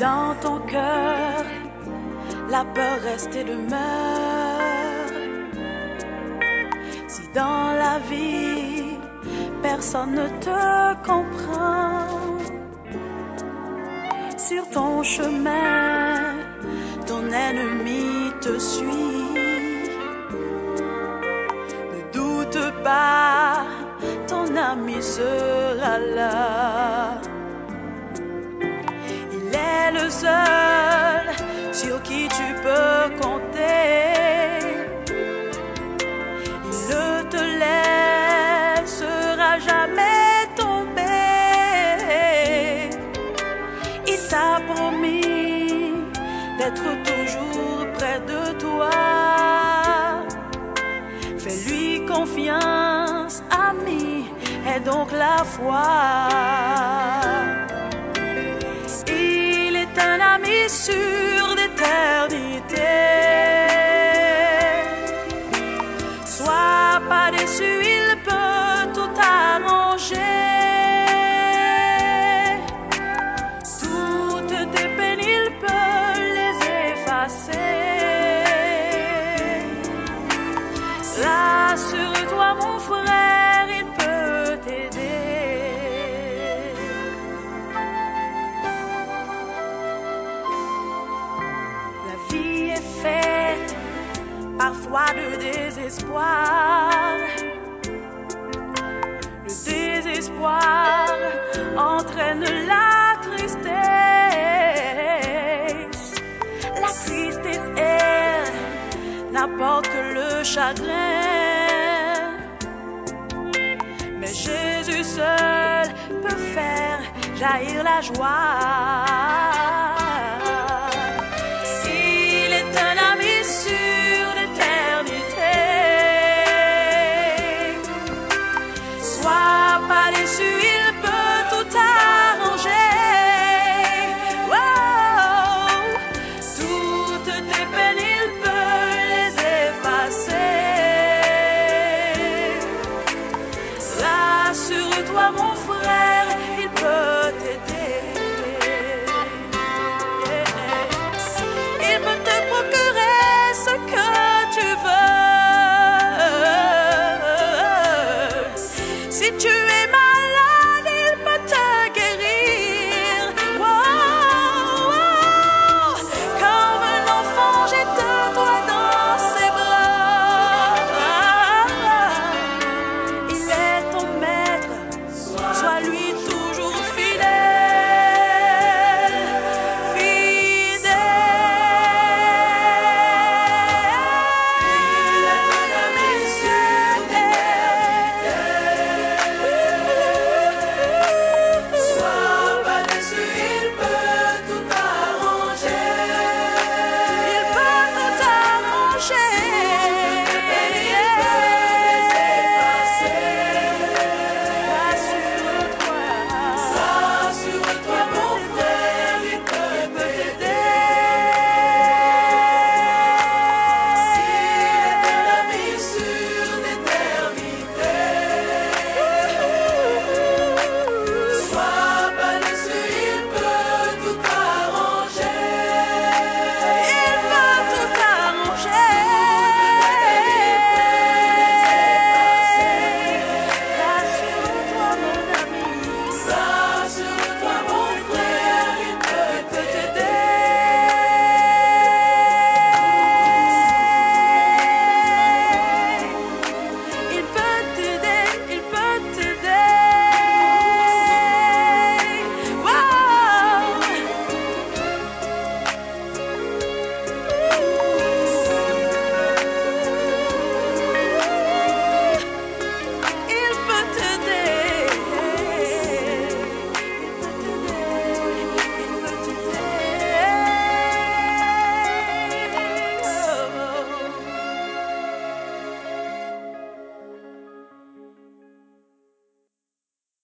dans ton cœur. La peur reste et demeure, si dans la vie personne ne te comprend, sur ton chemin ton ennemi te suit, ne doute pas, ton ami sera là. Le seul sur qui tu peux compter. Il ne te laissera jamais tomber. Il t'a promis d'être toujours près de toi. Fais-lui confiance, ami, et donc la foi. Sûr d'éternité. Sois pas déçu, Le désespoir entraîne la tristesse. La tristesse, elle, n'apporte que le chagrin. Mais Jésus seul peut faire jaillir la joie.